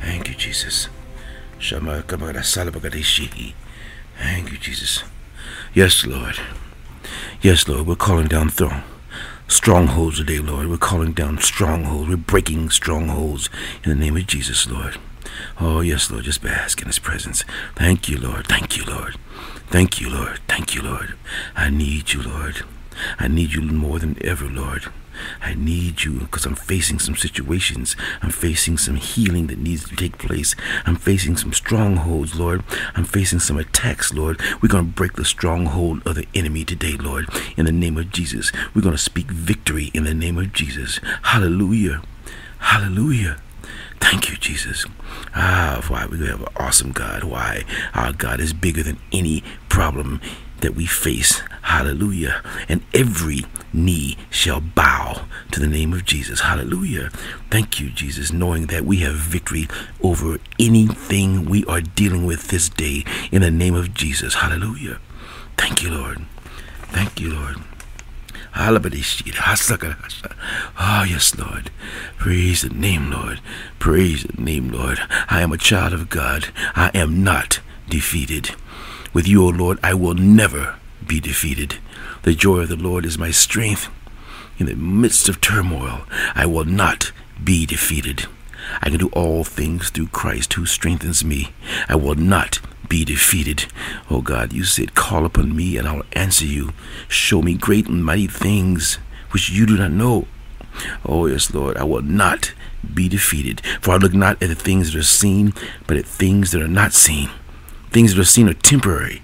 Thank you, Jesus. Thank you, Jesus. Yes, Lord. Yes, Lord. We're calling down throne. Strongholds today, Lord. We're calling down strongholds. We're breaking strongholds in the name of Jesus, Lord. Oh, yes, Lord. Just bask in His presence. Thank you, Lord. Thank you, Lord. Thank you, Lord. Thank you, Lord. I need you, Lord. I need you more than ever, Lord. I need you because I'm facing some situations. I'm facing some healing that needs to take place. I'm facing some strongholds, Lord. I'm facing some attacks, Lord. We're going to break the stronghold of the enemy today, Lord, in the name of Jesus. We're going to speak victory in the name of Jesus. Hallelujah. Hallelujah. Thank you, Jesus. Ah, why we have an awesome God. Why our God is bigger than any problem that we face. Hallelujah. And every knee shall bow to the name of Jesus. Hallelujah. Thank you, Jesus, knowing that we have victory over anything we are dealing with this day in the name of Jesus. Hallelujah. Thank you, Lord. Thank you, Lord. Oh, yes, Lord. Praise the name, Lord. Praise the name, Lord. I am a child of God. I am not defeated. With you, O Lord, I will never be defeated. The joy of the Lord is my strength. In the midst of turmoil, I will not be defeated. I can do all things through Christ who strengthens me. I will not be defeated. Oh God, you said, Call upon me and I will answer you. Show me great and mighty things which you do not know. Oh, yes, Lord, I will not be defeated. For I look not at the things that are seen, but at things that are not seen. Things that are seen are temporary,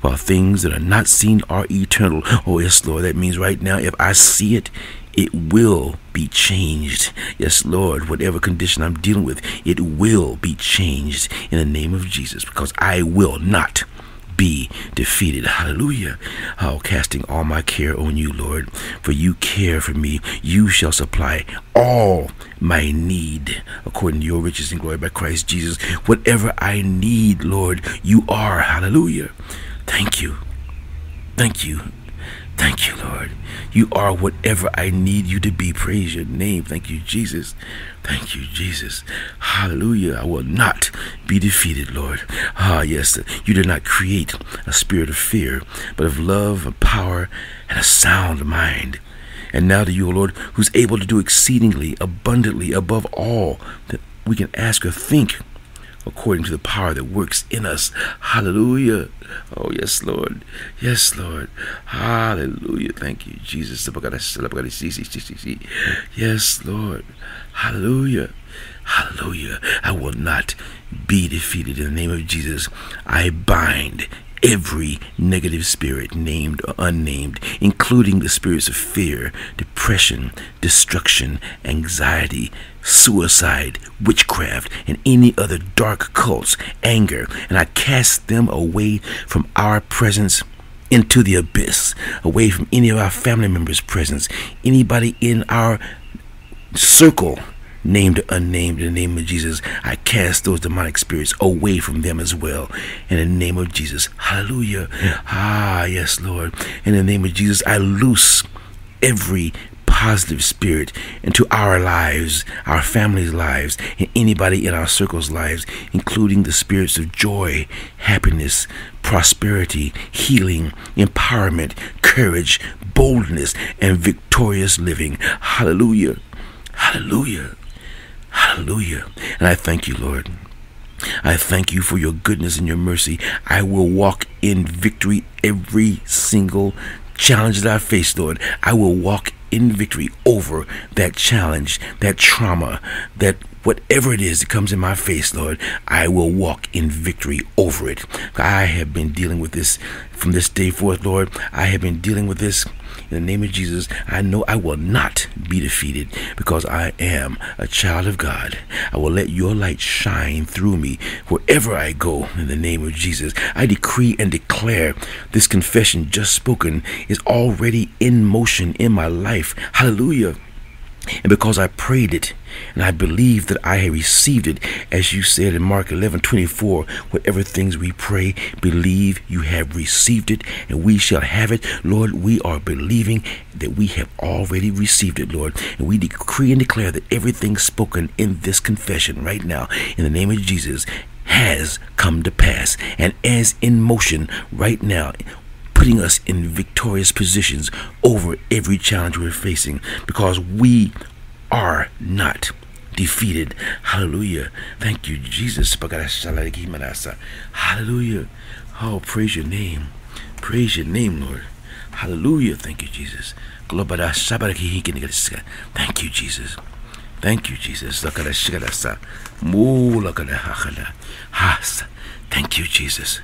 while things that are not seen are eternal. Oh, yes, Lord, that means right now, if I see it, it will be changed. Yes, Lord, whatever condition I'm dealing with, it will be changed in the name of Jesus because I will not be defeated. Hallelujah. Oh, casting all my care on you, Lord, for you care for me. You shall supply all my need according to your riches and glory by Christ Jesus. Whatever I need, Lord, you are. Hallelujah. Thank you. Thank you. Thank you, Lord. You are whatever I need you to be. Praise your name. Thank you, Jesus. Thank you, Jesus. Hallelujah. I will not be defeated, Lord. Ah, yes, you did not create a spirit of fear, but of love, of power, and a sound mind. And now to you, O Lord, who's able to do exceedingly abundantly above all that we can ask or think according to the power that works in us. Hallelujah. Oh, yes, Lord. Yes, Lord. Hallelujah. Thank you, Jesus. Yes, Lord. Hallelujah. Hallelujah. I will not be defeated in the name of Jesus. I bind every negative spirit, named or unnamed, including the spirits of fear, depression, destruction, anxiety, suicide, witchcraft, and any other dark cults, anger, and I cast them away from our presence into the abyss, away from any of our family members' presence, anybody in our circle named or unnamed, in the name of Jesus, I cast those demonic spirits away from them as well. In the name of Jesus. Hallelujah. Ah, yes, Lord. In the name of Jesus, I loose every positive spirit into our lives, our families' lives, and anybody in our circles' lives, including the spirits of joy, happiness, prosperity, healing, empowerment, courage, boldness, and victorious living. Hallelujah. Hallelujah. Hallelujah. And I thank you, Lord. I thank you for your goodness and your mercy. I will walk in victory every single challenge that I face, Lord. I will walk in victory over that challenge, that trauma, that whatever it is that comes in my face, Lord, I will walk in victory over it. I have been dealing with this from this day forth, Lord. I have been dealing with this in the name of Jesus, I know I will not be defeated because I am a child of God. I will let your light shine through me wherever I go in the name of Jesus. I decree and declare this confession just spoken is already in motion in my life. Hallelujah. And because I prayed it and I believe that I have received it, as you said in Mark 11 24, whatever things we pray, believe you have received it and we shall have it. Lord, we are believing that we have already received it, Lord. And we decree and declare that everything spoken in this confession right now, in the name of Jesus, has come to pass and as in motion right now putting us in victorious positions over every challenge we're facing because we are not defeated. Hallelujah. Thank you, Jesus. Hallelujah. Oh, praise your name. Praise your name, Lord. Hallelujah. Thank you, Jesus. Thank you, Jesus. Thank you, Jesus. Thank you, Jesus.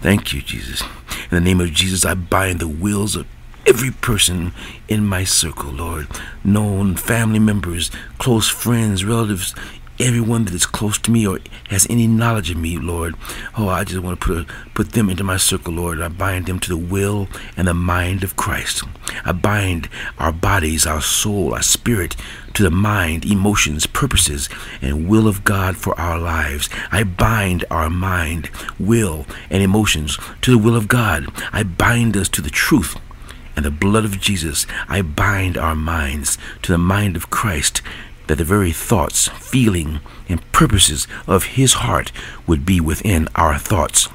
Thank you, Jesus. In the name of Jesus, I bind the wills of every person in my circle, Lord. Known family members, close friends, relatives, everyone that is close to me or has any knowledge of me, Lord. Oh, I just want to put, put them into my circle, Lord. I bind them to the will and the mind of Christ. I bind our bodies, our soul, our spirit to the mind, emotions, purposes, and will of God for our lives. I bind our mind, will, and emotions to the will of God. I bind us to the truth and the blood of Jesus. I bind our minds to the mind of Christ that the very thoughts, feeling, and purposes of his heart would be within our thoughts.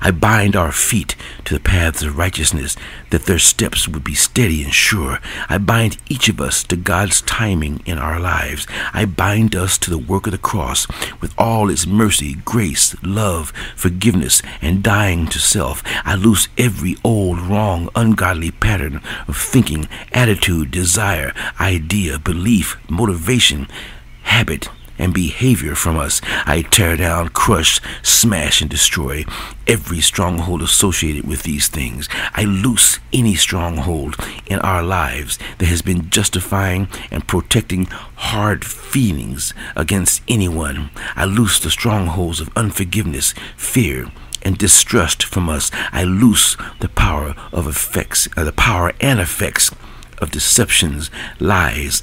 I bind our feet to the paths of righteousness, that their steps would be steady and sure. I bind each of us to God's timing in our lives. I bind us to the work of the cross with all its mercy, grace, love, forgiveness, and dying to self. I loose every old, wrong, ungodly pattern of thinking, attitude, desire, idea, belief, motivation, habit, and behavior from us. I tear down, crush, smash, and destroy every stronghold associated with these things. I loose any stronghold in our lives that has been justifying and protecting hard feelings against anyone. I loose the strongholds of unforgiveness, fear, and distrust from us. I loose the power of effects, uh, the power and effects of deceptions, lies,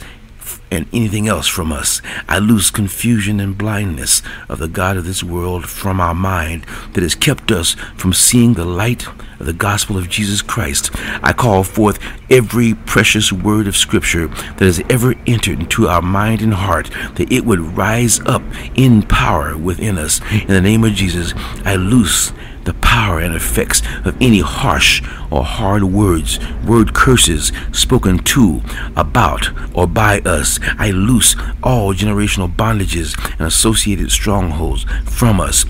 and anything else from us. I lose confusion and blindness of the God of this world from our mind that has kept us from seeing the light of the gospel of Jesus Christ. I call forth every precious word of Scripture that has ever entered into our mind and heart, that it would rise up in power within us. In the name of Jesus, I loose the power and effects of any harsh or hard words, word curses spoken to, about, or by us. I loose all generational bondages and associated strongholds from us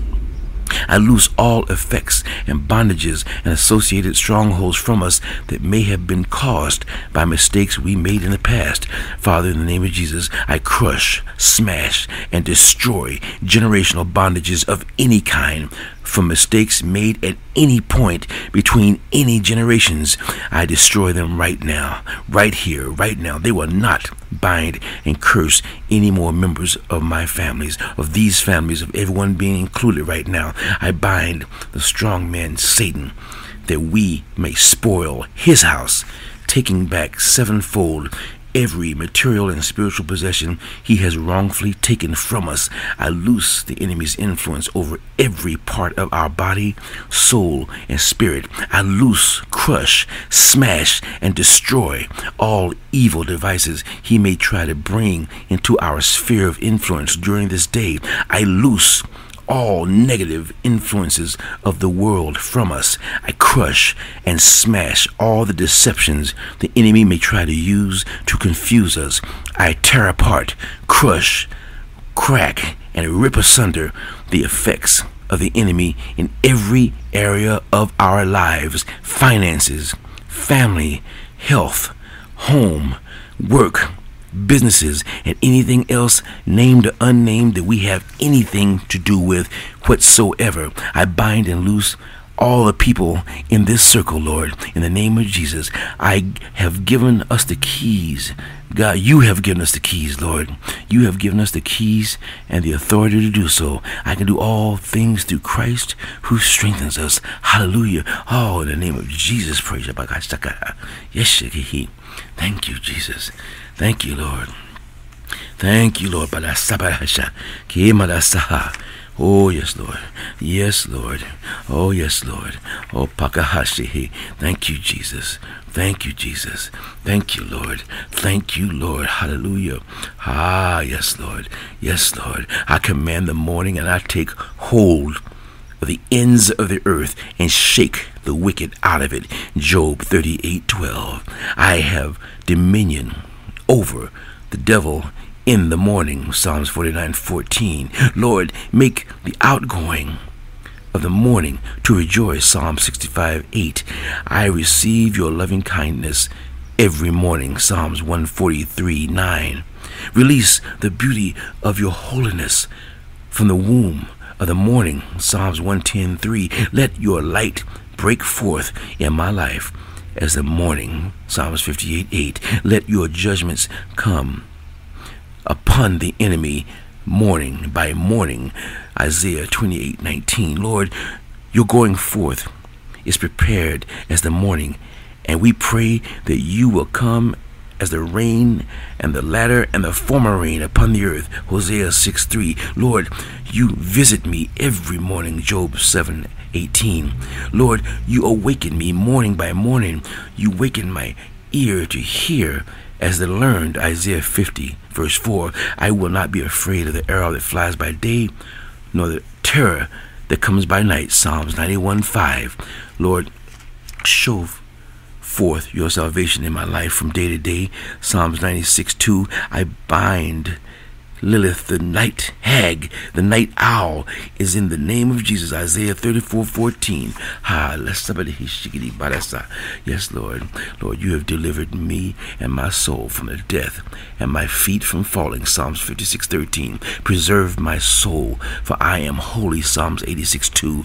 I loose all effects and bondages and associated strongholds from us that may have been caused by mistakes we made in the past. Father, in the name of Jesus, I crush, smash, and destroy generational bondages of any kind from mistakes made at any point between any generations. I destroy them right now, right here, right now. They will not bind and curse any more members of my families, of these families, of everyone being included right now. I bind the strong man Satan that we may spoil his house, taking back sevenfold every material and spiritual possession he has wrongfully taken from us. I loose the enemy's influence over every part of our body, soul, and spirit. I loose, crush, smash, and destroy all evil devices he may try to bring into our sphere of influence during this day. I loose all negative influences of the world from us. I crush and smash all the deceptions the enemy may try to use to confuse us. I tear apart, crush, crack, and rip asunder the effects of the enemy in every area of our lives finances, family, health, home, work, businesses, and anything else, named or unnamed, that we have anything to do with whatsoever. I bind and loose all the people in this circle, Lord, in the name of Jesus. I have given us the keys. God, you have given us the keys, Lord. You have given us the keys and the authority to do so. I can do all things through Christ who strengthens us. Hallelujah. Oh, in the name of Jesus, praise Thank you, Jesus. Thank you, Lord. Thank you, Lord. Oh, yes, Lord. Yes, Lord. Oh, yes, Lord. Oh, Pakahashi. Thank you, Jesus. Thank you, Jesus. Thank you, Lord. Thank you, Lord. Hallelujah. Ah, yes, Lord. Yes, Lord. I command the morning and I take hold of the ends of the earth and shake the wicked out of it. Job 38 12. I have dominion over the devil in the morning. Psalms 49 14. Lord, make the outgoing of the morning to rejoice. Psalm 65 8. I receive your loving kindness every morning. Psalms 143 9. Release the beauty of your holiness from the womb of the morning. Psalms 110 3. Let your light break forth in my life as the morning. Psalms 58 8. Let your judgments come upon the enemy morning by morning. Isaiah 28 19. Lord, your going forth is prepared as the morning, and we pray that you will come as the rain and the latter and the former rain upon the earth. Hosea 6 3. Lord, you visit me every morning. Job 7 18. Lord, you awaken me morning by morning. You waken my ear to hear as the learned. Isaiah 50 verse 4 I will not be afraid of the arrow that flies by day, nor the terror that comes by night. Psalms 91 5. Lord, show forth your salvation in my life from day to day. Psalms 96 2. I bind Lilith, the night hag, the night owl, is in the name of Jesus. Isaiah 34 14. Yes, Lord. Lord, you have delivered me and my soul from the death and my feet from falling. Psalms 56 13. Preserve my soul, for I am holy. Psalms 86 2.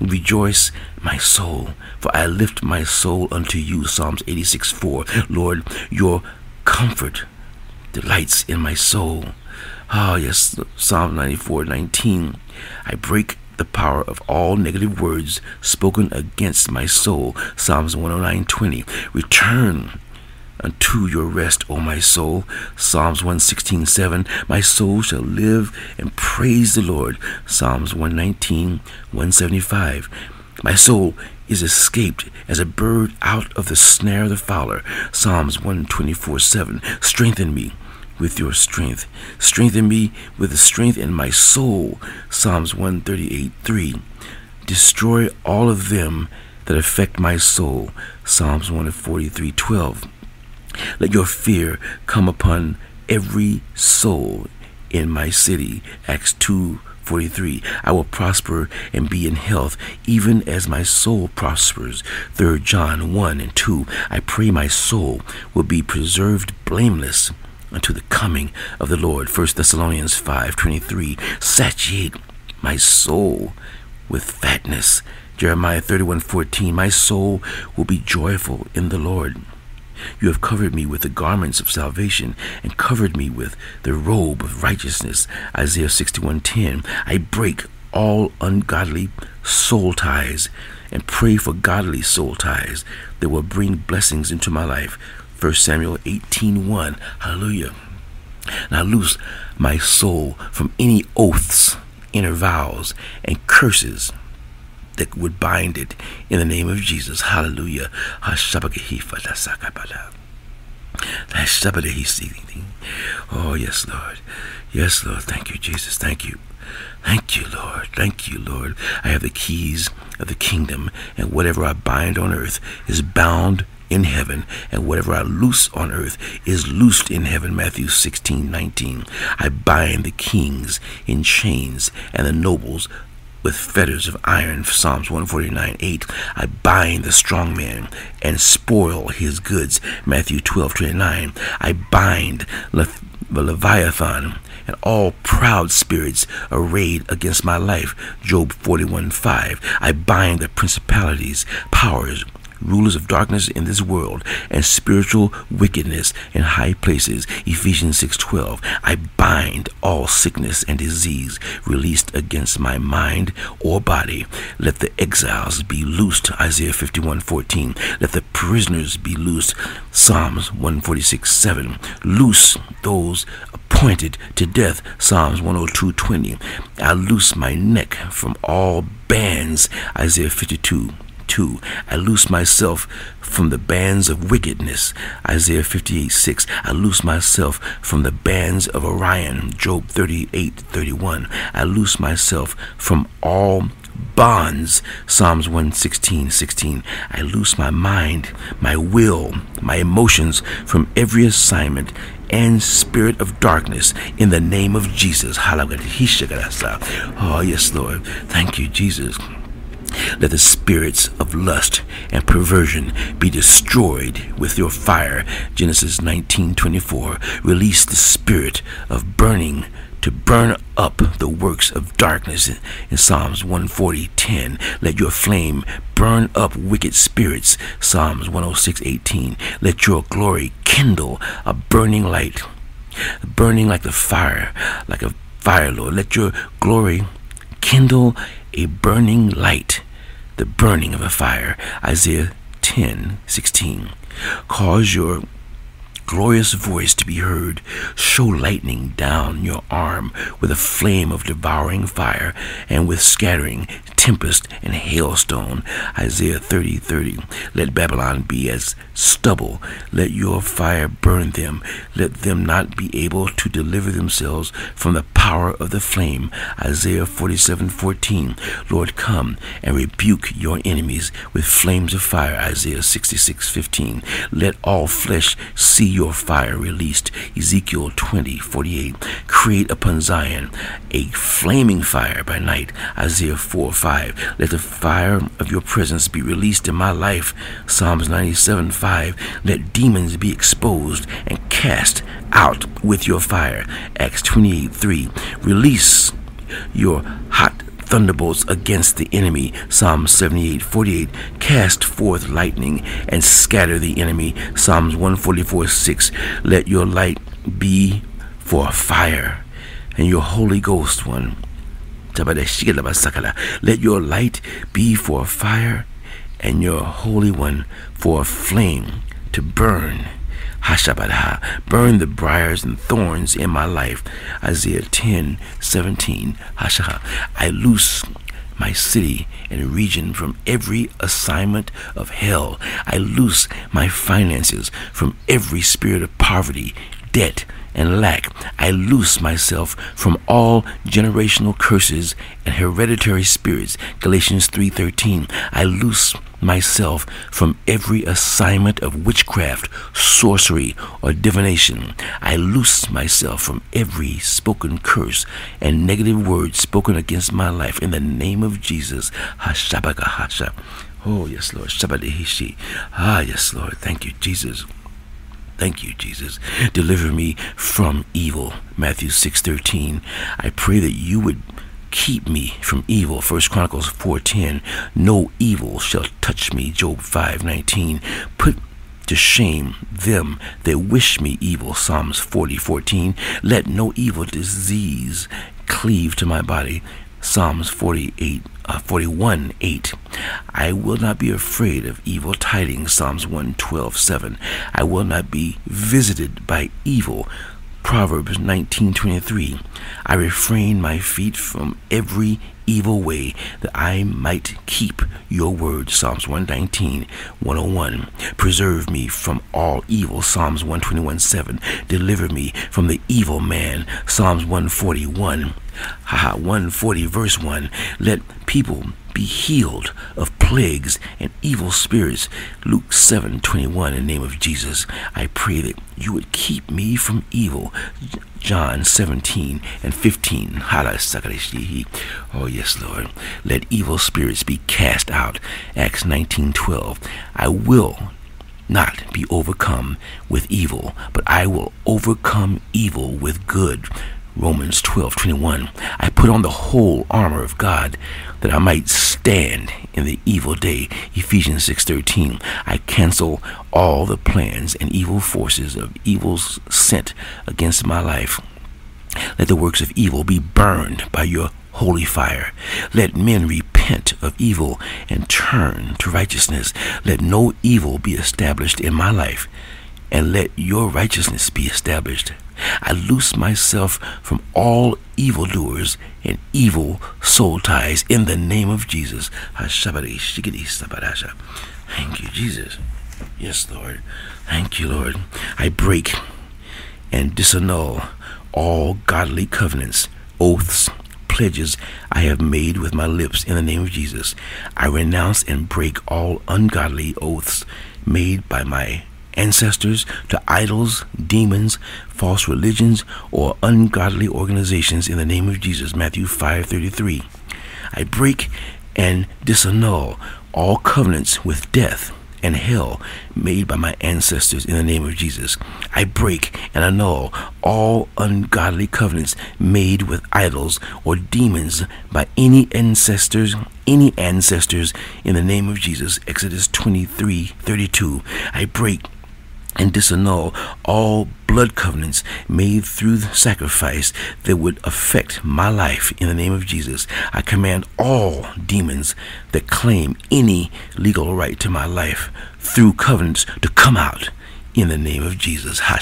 Rejoice, my soul, for I lift my soul unto you. Psalms 86 4. Lord, your comfort delights in my soul. Ah, yes, Psalm 94 19. I break the power of all negative words spoken against my soul. Psalms 109 20. Return unto your rest, O my soul. Psalms 116 7. My soul shall live and praise the Lord. Psalms 119 175. My soul is escaped as a bird out of the snare of the fowler. Psalms 124 7. Strengthen me with your strength. Strengthen me with the strength in my soul. Psalms 138 3. Destroy all of them that affect my soul. Psalms 143 12. Let your fear come upon every soul in my city. Acts 2 43. I will prosper and be in health, even as my soul prospers. 3 John 1 and 2. I pray my soul will be preserved blameless unto the coming of the Lord. 1 Thessalonians 5:23 Satiate my soul with fatness. Jeremiah 31:14 My soul will be joyful in the Lord. You have covered me with the garments of salvation and covered me with the robe of righteousness. Isaiah 61:10 I break all ungodly soul ties and pray for godly soul ties that will bring blessings into my life. 1 Samuel 18:1. Hallelujah. Now loose my soul from any oaths, inner vows, and curses that would bind it in the name of Jesus. Hallelujah. Oh, yes, Lord. Yes, Lord. Thank you, Jesus. Thank you. Thank you, Lord. Thank you, Lord. I have the keys of the kingdom, and whatever I bind on earth is bound in heaven, and whatever I loose on earth is loosed in heaven. Matthew 16 19. I bind the kings in chains and the nobles with fetters of iron. Psalms 149 8. I bind the strong man and spoil his goods. Matthew 12 29. I bind the Leviathan and all proud spirits arrayed against my life. Job 41 5. I bind the principalities, powers, rulers of darkness in this world, and spiritual wickedness in high places. Ephesians 6:12. I bind all sickness and disease released against my mind or body. Let the exiles be loosed. Isaiah 51:14. Let the prisoners be loosed. Psalms 146:7. Loose those appointed to death. Psalms 102:20. I loose my neck from all bands. Isaiah 52 2. I loose myself from the bands of wickedness. Isaiah 58 6. I loose myself from the bands of Orion. Job 38 31. I loose myself from all bonds. Psalms 116 16. I loose my mind, my will, my emotions from every assignment and spirit of darkness in the name of Jesus. Oh, yes, Lord. Thank you, Jesus. Let the spirits of lust and perversion be destroyed with your fire. Genesis 19:24. Release the spirit of burning to burn up the works of darkness in Psalms 140:10. Let your flame burn up wicked spirits. Psalms 106:18. Let your glory kindle a burning light, burning like the fire, like a fire, Lord. Let your glory kindle a burning light, the burning of a fire. Isaiah 10:16. Cause your glorious voice to be heard. Show lightning down your arm with a flame of devouring fire and with scattering tempest and hailstone. Isaiah 30 30. Let Babylon be as stubble. Let your fire burn them. Let them not be able to deliver themselves from the power of the flame. Isaiah 47 14. Lord, come and rebuke your enemies with flames of fire. Isaiah 66 15. Let all flesh see your fire released. Ezekiel 20, 48. Create upon Zion a flaming fire by night. Isaiah 4, 5. Let the fire of your presence be released in my life. Psalms 97, 5. Let demons be exposed and cast out with your fire. Acts 28, 3. Release your hot thunderbolts against the enemy. Psalm 78 48. Cast forth lightning and scatter the enemy. Psalms 144 6. Let your light be for fire, and your Holy Ghost one. Let your light be for fire, and your Holy One for a flame to burn. Hashabadha, burn the briars and thorns in my life. Isaiah 10, 17. Hashaha, I loose my city and region from every assignment of hell. I loose my finances from every spirit of poverty, debt, and lack. I loose myself from all generational curses and hereditary spirits. Galatians 3:13. I loose myself from every assignment of witchcraft, sorcery, or divination. I loose myself from every spoken curse and negative word spoken against my life in the name of Jesus. Hashabakahasha. Oh, yes, Lord. Shabadihishi. Ah, yes, Lord. Thank you, Jesus. Thank you, Jesus. Deliver me from evil. Matthew 6:13. I pray that you would keep me from evil. First Chronicles 4:10. No evil shall touch me. Job 5:19. Put to shame them that wish me evil. Psalms 40:14. Let no evil disease cleave to my body. Psalms 48 uh, 41 8. I will not be afraid of evil tidings. Psalms 112 7. I will not be visited by evil. Proverbs 19:23 I refrain my feet from every evil way that I might keep your word Psalms 119 101 Preserve me from all evil Psalms 121 7 Deliver me from the evil man Psalms 141 Haha 140 verse 1 Let people be healed of plagues and evil spirits. Luke 7 21, in the name of Jesus, I pray that you would keep me from evil. John 17 and 15. Oh, yes, Lord. Let evil spirits be cast out. Acts 19 12. I will not be overcome with evil, but I will overcome evil with good. Romans 12:21. I put on the whole armor of God that I might stand in the evil day. Ephesians 6:13. I cancel all the plans and evil forces of evils sent against my life. Let the works of evil be burned by your holy fire. Let men repent of evil and turn to righteousness. Let no evil be established in my life, and let your righteousness be established. I loose myself from all evildoers and evil soul ties in the name of Jesus. Thank you, Jesus. Yes, Lord. Thank you, Lord. I break and disannul all godly covenants, oaths, pledges I have made with my lips in the name of Jesus. I renounce and break all ungodly oaths made by my ancestors to idols, demons, false religions, or ungodly organizations in the name of Jesus. Matthew 5:33. I break and disannul all covenants with death and hell made by my ancestors in the name of Jesus. I break and annul all ungodly covenants made with idols or demons by any ancestors any ancestors in the name of Jesus. Exodus 23:32. I break and disannul all blood covenants made through the sacrifice that would affect my life in the name of Jesus. I command all demons that claim any legal right to my life through covenants to come out in the name of Jesus. I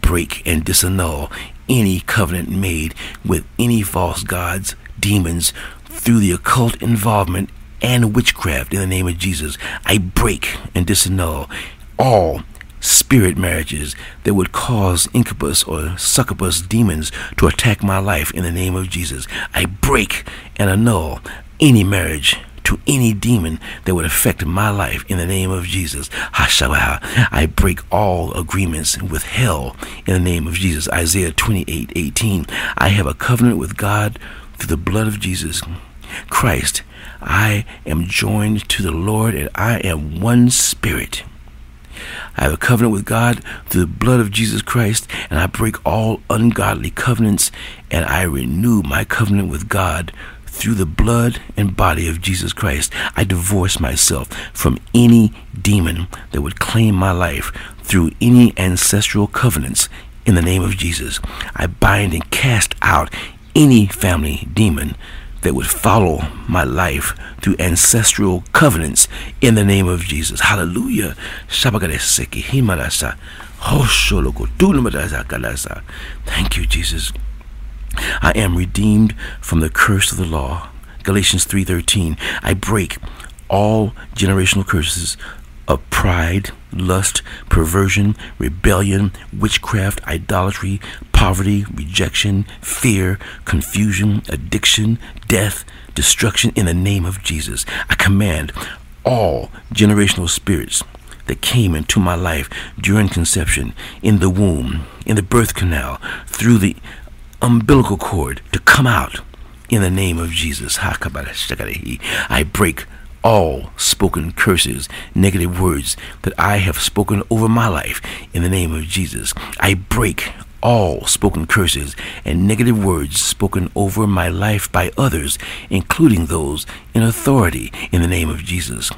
break and disannul any covenant made with any false gods, demons, through the occult involvement and witchcraft in the name of Jesus. I break and disannul all spirit marriages that would cause incubus or succubus demons to attack my life in the name of Jesus. I break and annul any marriage to any demon that would affect my life in the name of Jesus. Hashabah. I break all agreements with hell in the name of Jesus. Isaiah 28 18. I have a covenant with God through the blood of Jesus Christ. I am joined to the Lord and I am one spirit. I have a covenant with God through the blood of Jesus Christ, and I break all ungodly covenants, and I renew my covenant with God through the blood and body of Jesus Christ. I divorce myself from any demon that would claim my life through any ancestral covenants in the name of Jesus. I bind and cast out any family demon that would follow my life through ancestral covenants in the name of Jesus. Hallelujah. Thank you, Jesus. I am redeemed from the curse of the law. Galatians 3:13. I break all generational curses of pride, lust, perversion, rebellion, witchcraft, idolatry, poverty, rejection, fear, confusion, addiction, death, destruction in the name of Jesus. I command all generational spirits that came into my life during conception, in the womb, in the birth canal, through the umbilical cord to come out in the name of Jesus. I break all spoken curses, negative words that I have spoken over my life in the name of Jesus. I break all spoken curses and negative words spoken over my life by others, including those in authority in the name of Jesus.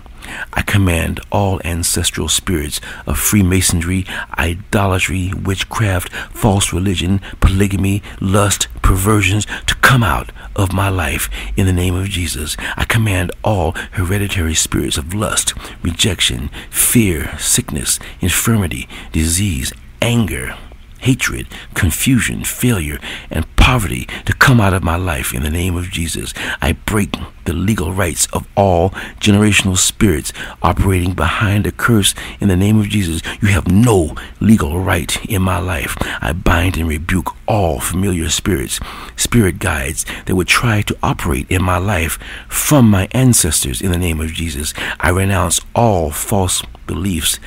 I command all ancestral spirits of Freemasonry, idolatry, witchcraft, false religion, polygamy, lust, perversions to come out of my life in the name of Jesus. I command all hereditary spirits of lust, rejection, fear, sickness, infirmity, disease, anger, hatred, confusion, failure, and poverty to come out of my life in the name of Jesus. I break the legal rights of all generational spirits operating behind a curse in the name of Jesus. You have no legal right in my life. I bind and rebuke all familiar spirits, spirit guides that would try to operate in my life from my ancestors in the name of Jesus. I renounce all false beliefs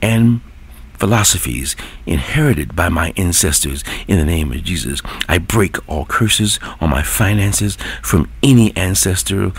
and philosophies inherited by my ancestors in the name of Jesus. I break all curses on my finances from any ancestor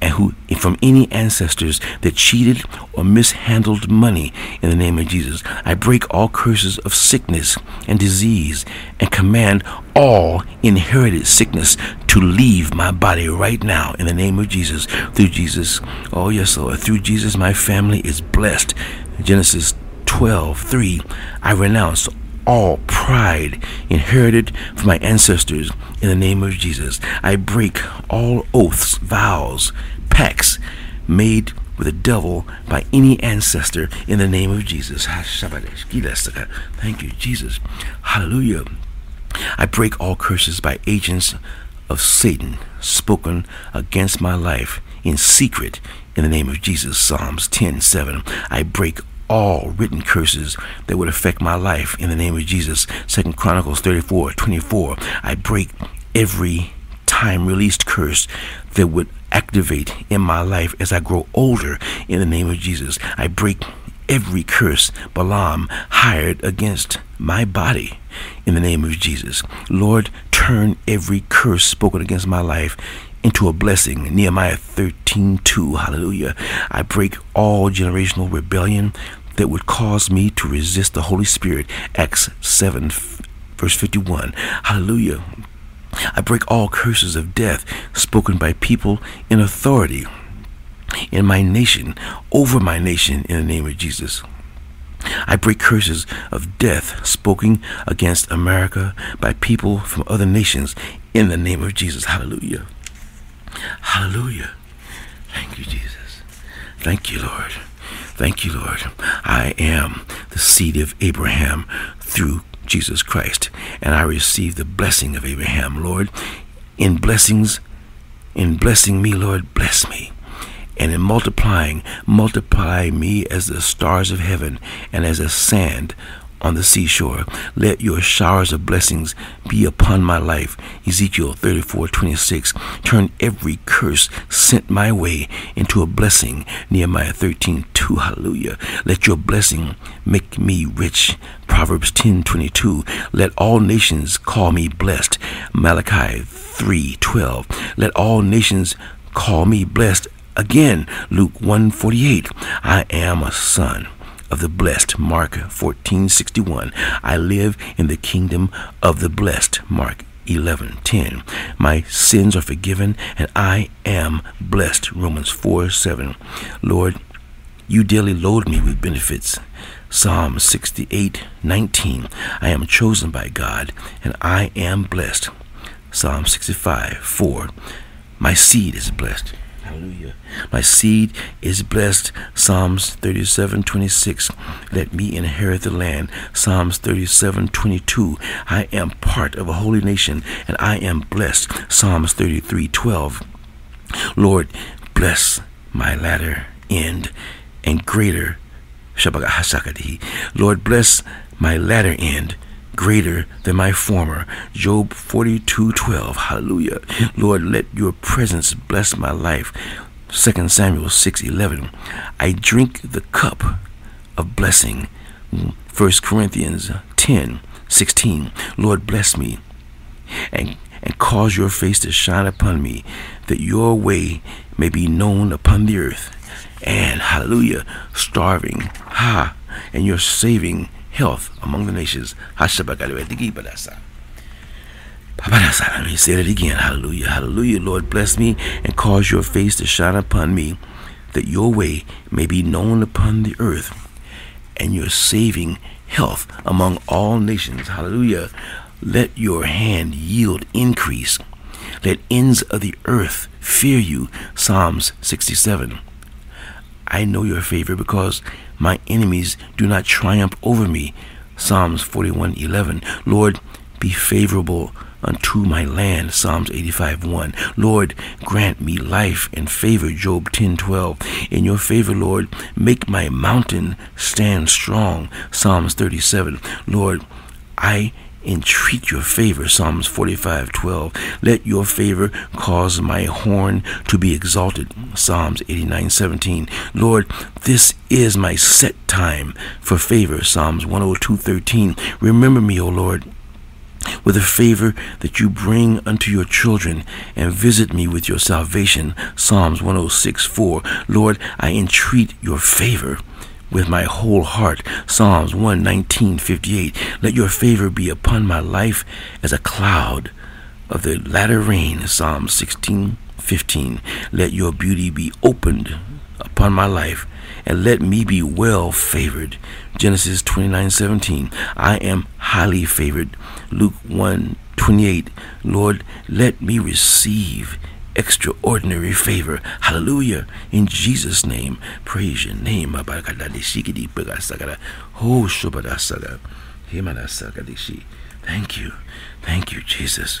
and who from any ancestors that cheated or mishandled money in the name of Jesus. I break all curses of sickness and disease and command all inherited sickness to leave my body right now in the name of Jesus. Through Jesus, oh yes, Lord, through Jesus, my family is blessed. Genesis 12 3. I renounce all pride inherited from my ancestors in the name of Jesus. I break all oaths, vows, pacts made with the devil by any ancestor in the name of Jesus. Thank you, Jesus. Hallelujah. I break all curses by agents of Satan spoken against my life in secret in the name of Jesus. Psalms 10 7. I break all written curses that would affect my life in the name of Jesus. Second Chronicles 34 24. I break every time released curse that would activate in my life as I grow older in the name of Jesus. I break every curse Balaam hired against my body in the name of Jesus. Lord, turn every curse spoken against my life into a blessing. Nehemiah 13 2. Hallelujah. I break all generational rebellion that would cause me to resist the Holy Spirit. Acts 7 verse 51. Hallelujah. I break all curses of death spoken by people in authority in my nation, over my nation, in the name of Jesus. I break curses of death spoken against America by people from other nations in the name of Jesus. Hallelujah. Hallelujah. Thank you, Jesus. Thank you, Lord. Thank you, Lord. I am the seed of Abraham through Jesus Christ, and I receive the blessing of Abraham, Lord. In blessings, in blessing me, Lord, bless me. And in multiplying, multiply me as the stars of heaven and as a sand on the seashore. Let your showers of blessings be upon my life. Ezekiel 34 26. Turn every curse sent my way into a blessing. Nehemiah 13 2. Hallelujah. Let your blessing make me rich. Proverbs 10 22. Let all nations call me blessed. Malachi 3 12. Let all nations call me blessed. Again, Luke 1 48. I am a son of the blessed. Mark 14:61. I live in the kingdom of the blessed. Mark 11:10. My sins are forgiven and I am blessed. Romans 4:7. Lord, you daily load me with benefits. Psalm 68:19. I am chosen by God and I am blessed. Psalm 65:4. My seed is blessed. Hallelujah. My seed is blessed. Psalms 37 26. Let me inherit the land. Psalms 37 22. I am part of a holy nation and I am blessed. Psalms 33 12. Lord, bless my latter end and greater. Lord, bless my latter end greater than my former. Job 42:12. Hallelujah. Lord, let your presence bless my life. 2 Samuel 6:11. I drink the cup of blessing. 1 Corinthians 10:16. Lord, bless me and and cause your face to shine upon me, that your way may be known upon the earth. And hallelujah, starving, ha, and your saving health among the nations. Hallelujah. Hallelujah. Lord, bless me and cause your face to shine upon me, that your way may be known upon the earth, and your saving health among all nations. Hallelujah. Let your hand yield increase. Let ends of the earth fear you. Psalms 67. I know your favor because my enemies do not triumph over me. Psalms 41:11. Lord, be favorable unto my land. Psalms 85:1. Lord, grant me life and favor. Job 10:12. In your favor, Lord, make my mountain stand strong. Psalms 37. Lord, I entreat your favor. Psalms 45 12. Let your favor cause my horn to be exalted. Psalms 89 17. Lord, this is my set time for favor. Psalms 102 13. Remember me, O Lord with the favor that you bring unto your children, and visit me with your salvation. Psalms 106 4. Lord, I entreat your favor with my whole heart. Psalms 119:58. Let your favor be upon my life as a cloud of the latter rain. Psalm 16:15. Let your beauty be opened upon my life and let me be well favored. Genesis 29:17. I am highly favored. Luke 1:28. Lord, let me receive extraordinary favor. Hallelujah. In Jesus' name. Praise your name. Oh, Thank you. Thank you, Jesus.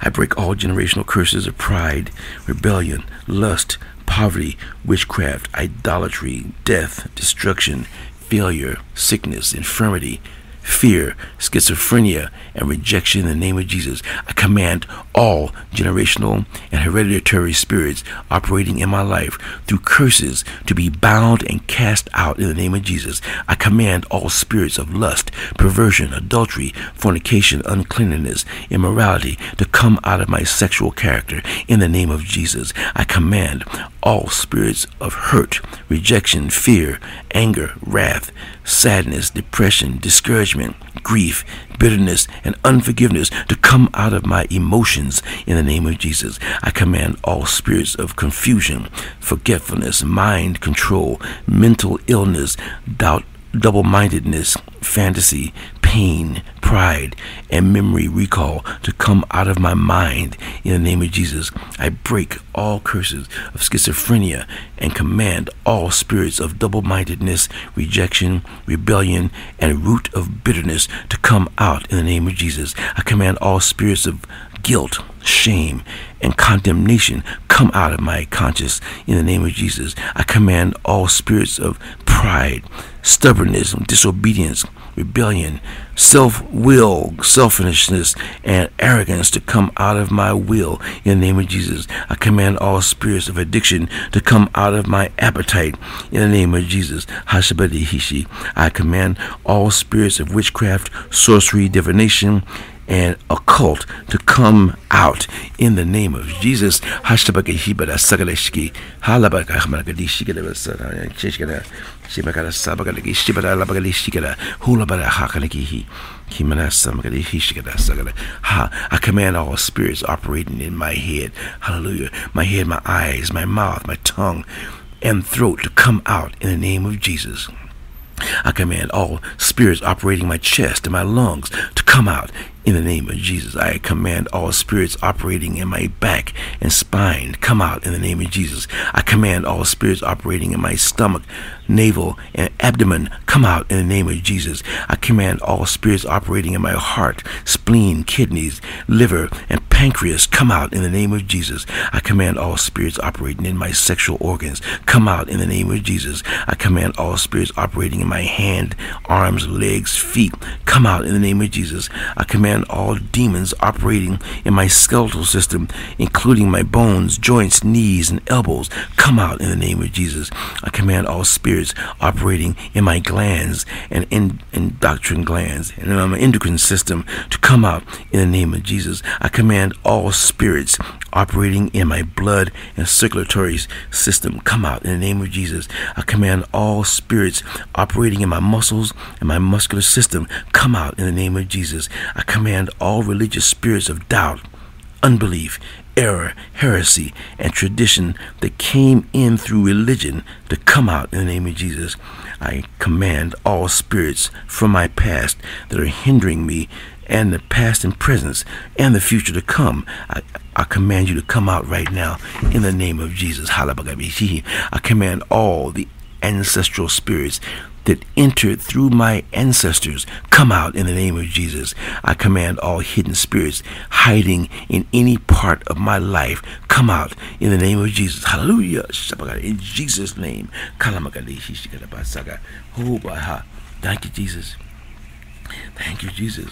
I break all generational curses of pride, rebellion, lust, poverty, witchcraft, idolatry, death, destruction, failure, sickness, infirmity, fear, schizophrenia, and rejection in the name of Jesus. I command all generational and hereditary spirits operating in my life through curses to be bound and cast out in the name of Jesus. I command all spirits of lust, perversion, adultery, fornication, uncleanness, immorality to come out of my sexual character in the name of Jesus. I command all spirits of hurt, rejection, fear, anger, wrath, sadness, depression, discouragement, grief, bitterness, and unforgiveness to come out of my emotions in the name of Jesus. I command all spirits of confusion, forgetfulness, mind control, mental illness, doubt, double mindedness, fantasy, pain, pride, and memory recall to come out of my mind in the name of Jesus. I break all curses of schizophrenia and command all spirits of double mindedness, rejection, rebellion, and root of bitterness to come out in the name of Jesus. I command all spirits of guilt, shame, and condemnation come out of my conscience in the name of Jesus. I command all spirits of pride, stubbornness, disobedience, rebellion, self will, selfishness, and arrogance to come out of my will in the name of Jesus. I command all spirits of addiction to come out of my appetite in the name of Jesus. I command all spirits of witchcraft, sorcery, divination, and occult to come out in the name of Jesus. I command all spirits operating in my head, hallelujah, my head, my eyes, my mouth, my tongue, and throat to come out in the name of Jesus. I command all spirits operating my chest and my lungs to come out in the name of Jesus. I command all spirits operating in my back and spine come out in the name of Jesus. I command all spirits operating in my stomach, navel, and abdomen come out in the name of Jesus. I command all spirits operating in my heart, spleen, kidneys, liver, and pancreas come out in the name of Jesus. I command all spirits operating in my sexual organs come out in the name of Jesus. I command all spirits operating in my hand, arms, legs, feet come out in the name of Jesus. I command all demons operating in my skeletal system, including my bones, joints, knees, and elbows, come out in the name of Jesus. I command all spirits operating in my glands and in, endocrine glands and in my endocrine system to come out in the name of Jesus. I command command all spirits operating in my blood and circulatory system come out in the name of Jesus. I command all spirits operating in my muscles and my muscular system come out in the name of Jesus. I command all religious spirits of doubt, unbelief, error, heresy, and tradition that came in through religion to come out in the name of Jesus. I command all spirits from my past that are hindering me and the past and present and the future to come. I, I command you to come out right now in the name of Jesus. I command all the ancestral spirits that entered through my ancestors come out in the name of Jesus. I command all hidden spirits hiding in any part of my life come out in the name of Jesus. Hallelujah. In Jesus' name. Oh, Thank you, Jesus. Thank you, Jesus.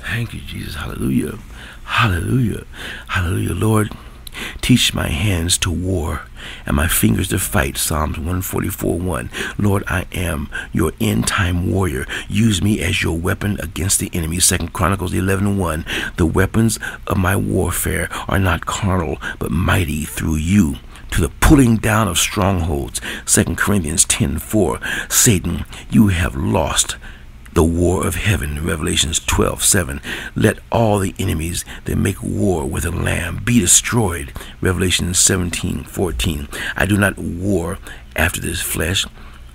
Thank you, Jesus. Hallelujah. Hallelujah. Hallelujah. Lord, teach my hands to war and my fingers to fight. Psalms 144 1. Lord, I am your end time warrior. Use me as your weapon against the enemy. Second Chronicles 11 1. The weapons of my warfare are not carnal, but mighty through you to the pulling down of strongholds. 2 Corinthians 10:4 Satan, you have lost the war of heaven. Revelations 12:7 Let all the enemies that make war with the lamb be destroyed. Revelation 17:14 I do not war after this flesh,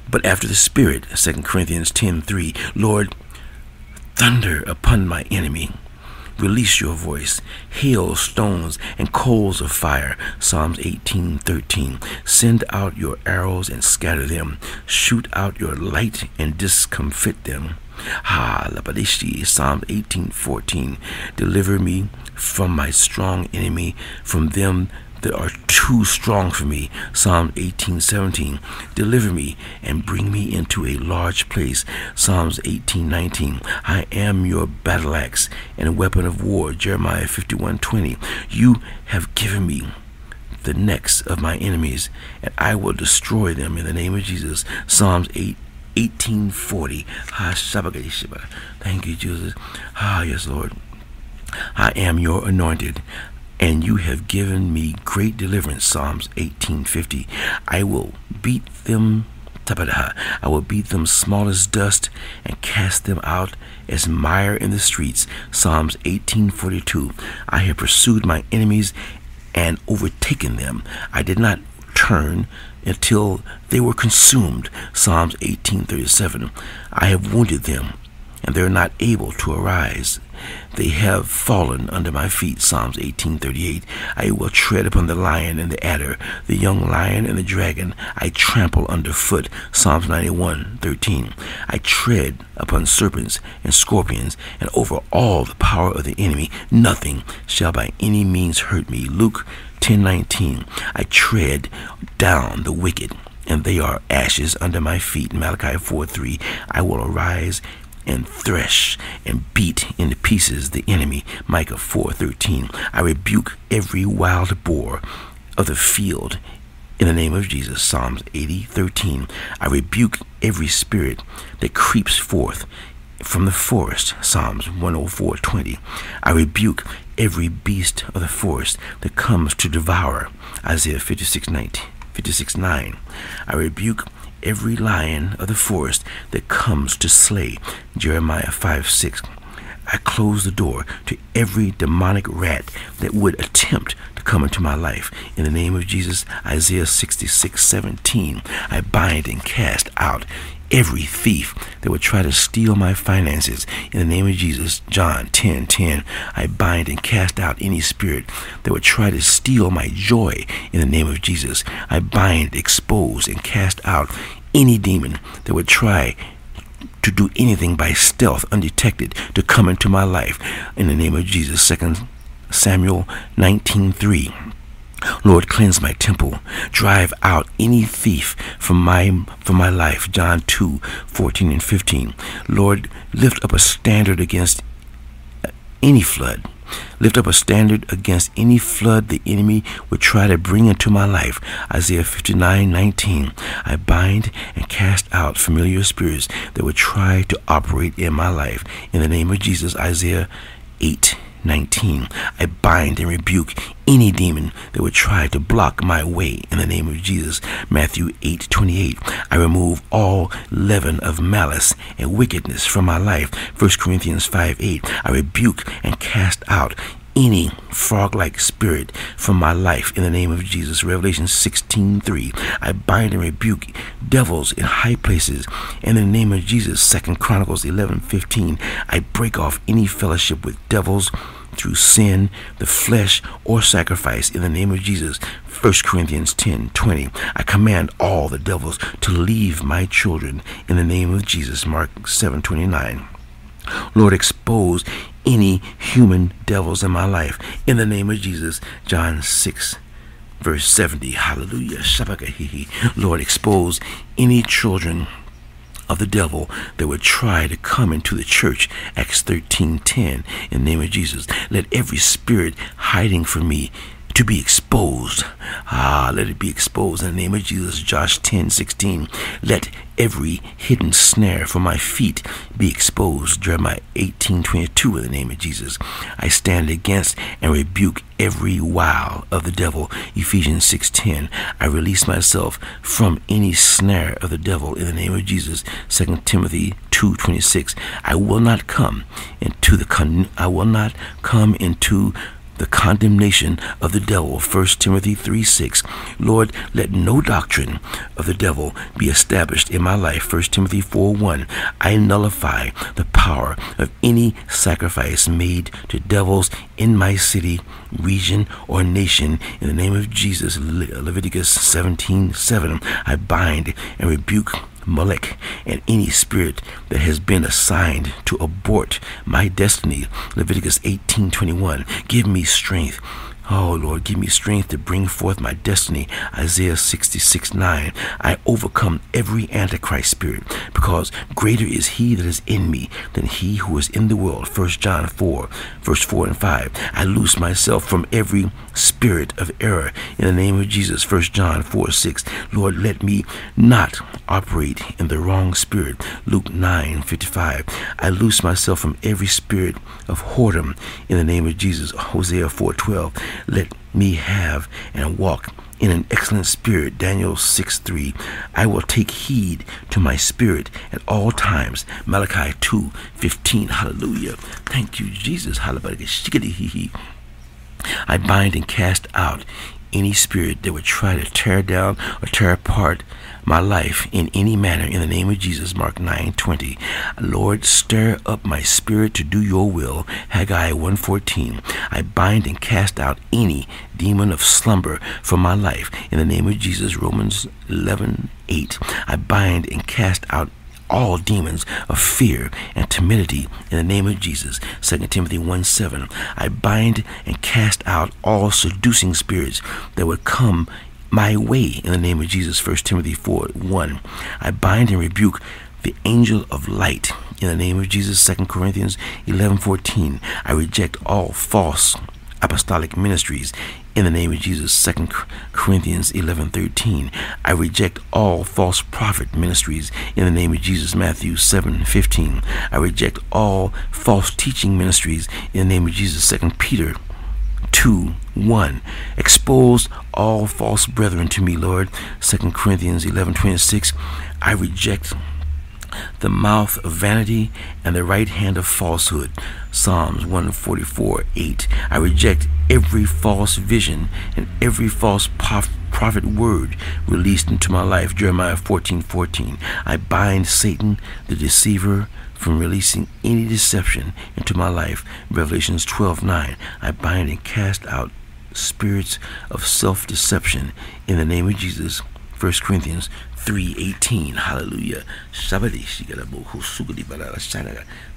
but after the spirit. 2 Corinthians 10:3 Lord, thunder upon my enemy Release your voice. Hail stones and coals of fire. Psalms 18:13. Send out your arrows and scatter them. Shoot out your light and discomfit them. Ha Labadishi, Psalm 18:14. Deliver me from my strong enemy, from them that are too strong for me. Psalm 18:17. Deliver me and bring me into a large place. Psalms 18:19. I am your battle axe and weapon of war. Jeremiah 51:20. You have given me the necks of my enemies, and I will destroy them in the name of Jesus. Psalms 8 1840. Thank you, Jesus. Ah, yes, Lord. I am your anointed and you have given me great deliverance. Psalms 1850. I will beat them. I will beat them small as dust and cast them out as mire in the streets. Psalms 1842. I have pursued my enemies and overtaken them. I did not turn until they were consumed. Psalms 1837. I have wounded them and they're not able to arise. They have fallen under my feet. Psalms 18:38. I will tread upon the lion and the adder, the young lion and the dragon. I trample underfoot. Psalms 91:13. I tread upon serpents and scorpions, and over all the power of the enemy. Nothing shall by any means hurt me. Luke 10:19. I tread down the wicked and they are ashes under my feet. Malachi 4:3. I will arise and thresh and beat into pieces the enemy. Micah 4:13. I rebuke every wild boar of the field in the name of Jesus. Psalms 80:13. I rebuke every spirit that creeps forth from the forest. Psalms 104:20. I rebuke every beast of the forest that comes to devour. Isaiah 56:19. 56 9. I rebuke every lion of the forest that comes to slay. Jeremiah 5 6. I close the door to every demonic rat that would attempt to come into my life. In the name of Jesus, Isaiah 66 17. I bind and cast out every thief that would try to steal my finances. In the name of Jesus, John 10 10, I bind and cast out any spirit that would try to steal my joy. In the name of Jesus, I bind, expose, and cast out any demon that would try to do anything by stealth undetected to come into my life. In the name of Jesus, 2 Samuel 19 3. Lord, cleanse my temple. Drive out any thief from my from my life. John 2, 14 and 15. Lord, lift up a standard against any flood. Lift up a standard against any flood the enemy would try to bring into my life. Isaiah 59 19. I bind and cast out familiar spirits that would try to operate in my life. In the name of Jesus, Isaiah 8 19. I bind and rebuke any demon that would try to block my way in the name of Jesus. Matthew 8 28. I remove all leaven of malice and wickedness from my life. 1 Corinthians 5 8. I rebuke and cast out any frog like spirit from my life in the name of Jesus. Revelation 16 3. I bind and rebuke devils in high places in the name of Jesus. Second Chronicles 11 15. I break off any fellowship with devils through sin, the flesh, or sacrifice in the name of Jesus. 1 Corinthians 10 20. I command all the devils to leave my children in the name of Jesus. Mark 7 29. Lord, expose any human devils in my life in the name of Jesus. John 6 verse 70. Hallelujah. Lord, expose any children of the devil that would try to come into the church. Acts 13:10 in the name of Jesus. Let every spirit hiding from me to be exposed. Ah, let it be exposed in the name of Jesus. Josh 10 16. Let every hidden snare for my feet be exposed. Jeremiah 18 22 in the name of Jesus. I stand against and rebuke every wile of the devil. Ephesians 6:10. I release myself from any snare of the devil in the name of Jesus. 2 Timothy 2:26. I will not come into the con- I will not come into the condemnation of the devil. 1 Timothy 3 6. Lord, let no doctrine of the devil be established in my life. 1 Timothy 4 1. I nullify the power of any sacrifice made to devils in my city, region, or nation. In the name of Jesus. Le- Leviticus 17 7. I bind and rebuke Molech and any spirit that has been assigned to abort my destiny. Leviticus 18:21. Give me strength Oh Lord, give me strength to bring forth my destiny. Isaiah 66 9. I overcome every antichrist spirit because greater is he that is in me than he who is in the world. 1 John 4, verse 4 and 5. I loose myself from every spirit of error in the name of Jesus. 1 John 4 6. Lord, let me not operate in the wrong spirit. Luke 9 55. I loose myself from every spirit of whoredom in the name of Jesus. Hosea 4 12. Let me have and walk in an excellent spirit. Daniel 6 3. I will take heed to my spirit at all times. Malachi 2 15. Hallelujah. Thank you, Jesus. Hallelujah. I bind and cast out any spirit that would try to tear down or tear apart my life in any manner in the name of Jesus. Mark 9:20. Lord, stir up my spirit to do your will. Haggai 1:14. I bind and cast out any demon of slumber from my life in the name of Jesus. Romans 11:8. I bind and cast out all demons of fear and timidity in the name of Jesus. 2 Timothy 1 7. I bind and cast out all seducing spirits that would come my way in the name of Jesus. 1 Timothy 4 1. I bind and rebuke the angel of light in the name of Jesus. 2 Corinthians 11 14. I reject all false apostolic ministries in the name of Jesus 2 Corinthians 11:13 I reject all false prophet ministries in the name of Jesus Matthew 7:15 I reject all false teaching ministries in the name of Jesus 2 Peter 2 1 expose all false brethren to me Lord 2 Corinthians 11:26 I reject the mouth of vanity and the right hand of falsehood. Psalms 144 8. I reject every false vision and every false prophet word released into my life. Jeremiah 14 14. I bind Satan, the deceiver, from releasing any deception into my life. Revelations 12 9. I bind and cast out spirits of self deception in the name of Jesus. 1 Corinthians 3.18. Hallelujah.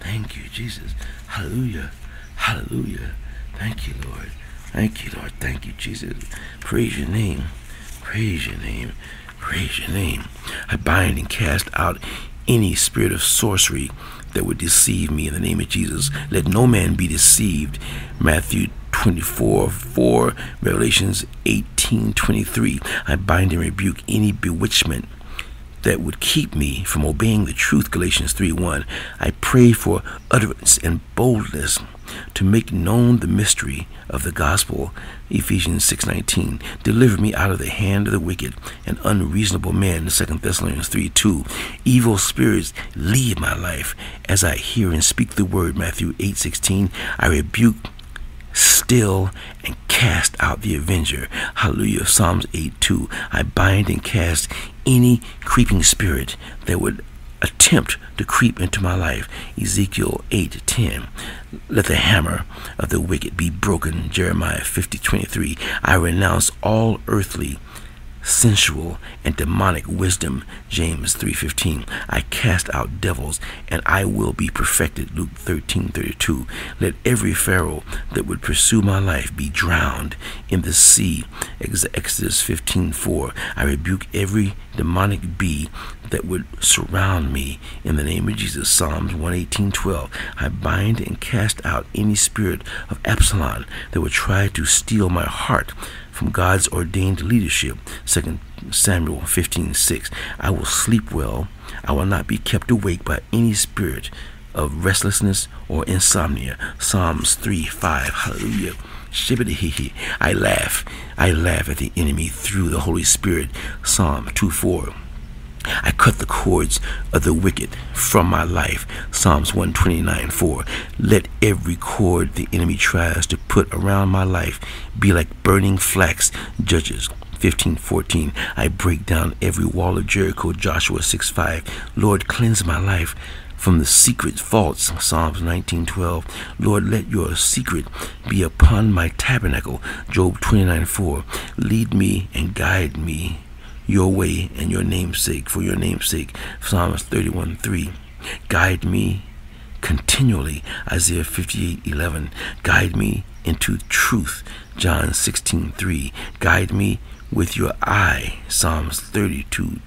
Thank you, Jesus. Hallelujah. Hallelujah. Thank you, Lord. Thank you, Lord. Thank you, Jesus. Praise your name. Praise your name. Praise your name. I bind and cast out any spirit of sorcery that would deceive me in the name of Jesus. Let no man be deceived. Matthew 24 4, Revelations 18 23. I bind and rebuke any bewitchment that would keep me from obeying the truth galatians 3 1 i pray for utterance and boldness to make known the mystery of the gospel ephesians 6.19 deliver me out of the hand of the wicked and unreasonable men 2 thessalonians 3 2 evil spirits leave my life as i hear and speak the word matthew 8.16 i rebuke still and cast out the avenger. Hallelujah. Psalms 8 2. I bind and cast any creeping spirit that would attempt to creep into my life. Ezekiel 8 10. Let the hammer of the wicked be broken. Jeremiah 50 23. I renounce all earthly sensual and demonic wisdom james 3.15 i cast out devils and i will be perfected luke 13.32 let every pharaoh that would pursue my life be drowned in the sea exodus 15.4 i rebuke every demonic bee that would surround me in the name of jesus psalms 118.12 i bind and cast out any spirit of absalom that would try to steal my heart from God's ordained leadership. 2 Samuel 15:6. I will sleep well. I will not be kept awake by any spirit of restlessness or insomnia. Psalms 3 5. Hallelujah. Shibbity hee hee. I laugh. I laugh at the enemy through the Holy Spirit. Psalm 2:4. I cut the cords of the wicked from my life. Psalms 129 4. Let every cord the enemy tries to put around my life be like burning flax. Judges 15 14. I break down every wall of Jericho. Joshua 6 5. Lord, cleanse my life from the secret faults. Psalms 19:12. Lord, let your secret be upon my tabernacle. Job 29:4. Lead me and guide me your way and your namesake, for your namesake. Psalms 31 3. Guide me continually. Isaiah 58 11. Guide me into truth. John 16 3. Guide me with your eye. Psalms 32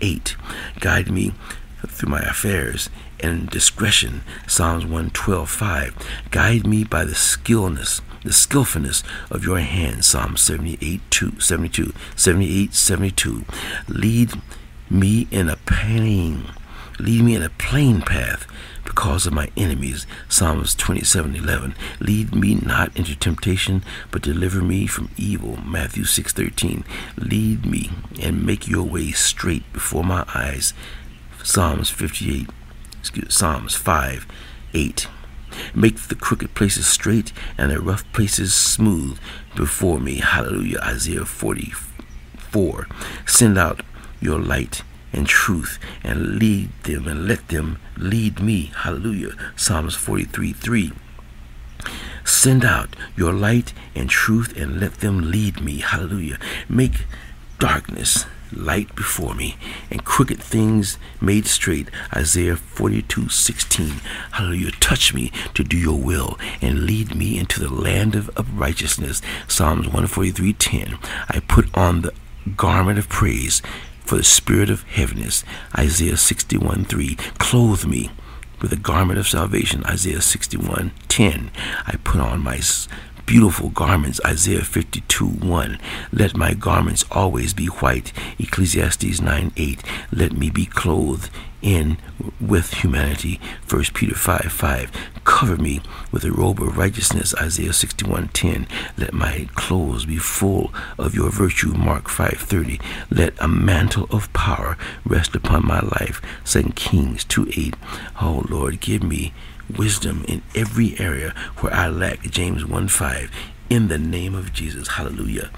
8. Guide me through my affairs and discretion. Psalms 112 5. Guide me by the skillness the skillfulness of your hand. Psalm 78, 2, 72, 78, 72. Lead me in a plain, lead me in a plain path because of my enemies. Psalms 27, 11. Lead me not into temptation, but deliver me from evil. Matthew 6, 13. Lead me and make your way straight before my eyes. Psalms 58, excuse, Psalms 5, 8. Make the crooked places straight and the rough places smooth before me. Hallelujah. Isaiah 44. Send out your light and truth and lead them and let them lead me. Hallelujah. Psalms 43 3. Send out your light and truth and let them lead me. Hallelujah. Make darkness light before me, and crooked things made straight. Isaiah 42 16. Hallelujah. Touch me to do your will and lead me into the land of, righteousness. Psalms 143 10. I put on the garment of praise for the spirit of heaviness. Isaiah 61 3. Clothe me with the garment of salvation. Isaiah 61 10. I put on my beautiful garments. Isaiah 52 1. Let my garments always be white. Ecclesiastes 9 8. Let me be clothed in with humanity. 1 Peter 5 5. Cover me with a robe of righteousness. Isaiah 61 10. Let my clothes be full of your virtue. Mark 5 30. Let a mantle of power rest upon my life. 2 Kings 2 8. Oh Lord, give me wisdom in every area where I lack. James 1 5. In the name of Jesus. Hallelujah.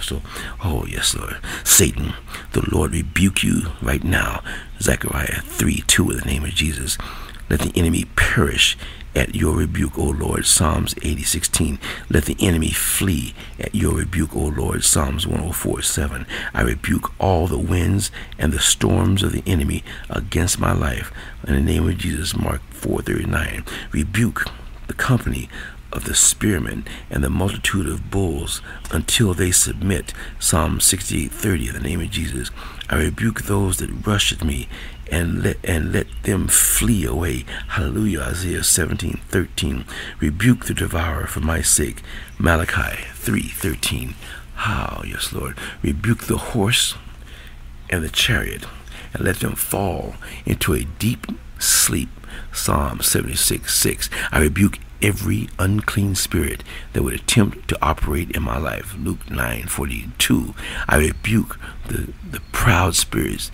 So, oh yes, Lord. Satan, the Lord rebuke you right now. Zechariah 3 2 in the name of Jesus. Let the enemy perish at your rebuke, O Lord. Psalms 80:16. Let the enemy flee at your rebuke, O Lord. Psalms 104:7. I rebuke all the winds and the storms of the enemy against my life. In the name of Jesus, Mark 4:39. Rebuke the company of the spearmen and the multitude of bulls until they submit. Psalm 68:30 in the name of Jesus. I rebuke those that rush at me and let and let them flee away. Hallelujah. Isaiah 17:13. Rebuke the devourer for my sake. Malachi 3:13. How, oh, yes, Lord. Rebuke the horse and the chariot and let them fall into a deep sleep. Psalm 76 6. I rebuke every unclean spirit that would attempt to operate in my life. Luke 9 42. I rebuke the, the proud spirits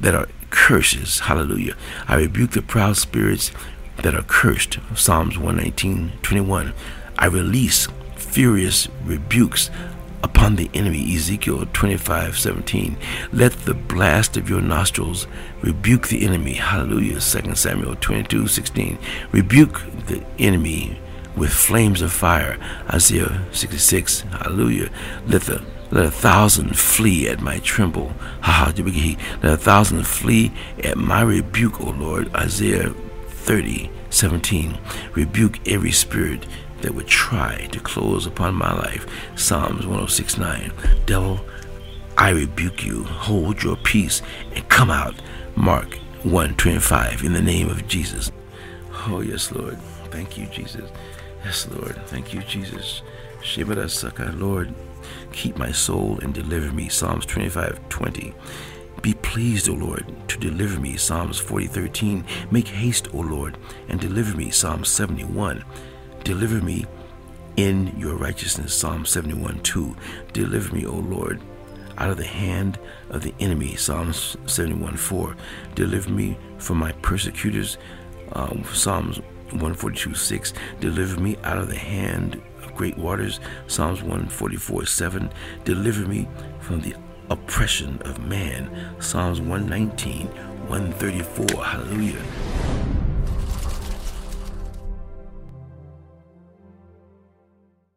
that are curses. Hallelujah. I rebuke the proud spirits that are cursed. Psalms 119 21. I release furious rebukes upon the enemy. Ezekiel 25 17. Let the blast of your nostrils rebuke the enemy. Hallelujah. 2 Samuel 22 16. Rebuke the enemy with flames of fire. Isaiah 66. Hallelujah. Let the let a thousand flee at my tremble. Ha Let a thousand flee at my rebuke, O Lord. Isaiah 30, 17. Rebuke every spirit that would try to close upon my life. Psalms 106, 9. Devil, I rebuke you. Hold your peace and come out. Mark 125 in the name of Jesus. Oh, yes, Lord. Thank you, Jesus. Yes, Lord. Thank you, Jesus. Shibara Saka, Lord. Keep my soul and deliver me. Psalms 25 20. Be pleased, O Lord, to deliver me. Psalms 40 13. Make haste, O Lord, and deliver me. Psalms 71. Deliver me in your righteousness. Psalm 71 2. Deliver me, O Lord, out of the hand of the enemy. Psalms 71 4. Deliver me from my persecutors. Um, Psalms 142 6. Deliver me out of the hand great waters. Psalms 144 7. Deliver me from the oppression of man. Psalms 119 134. Hallelujah.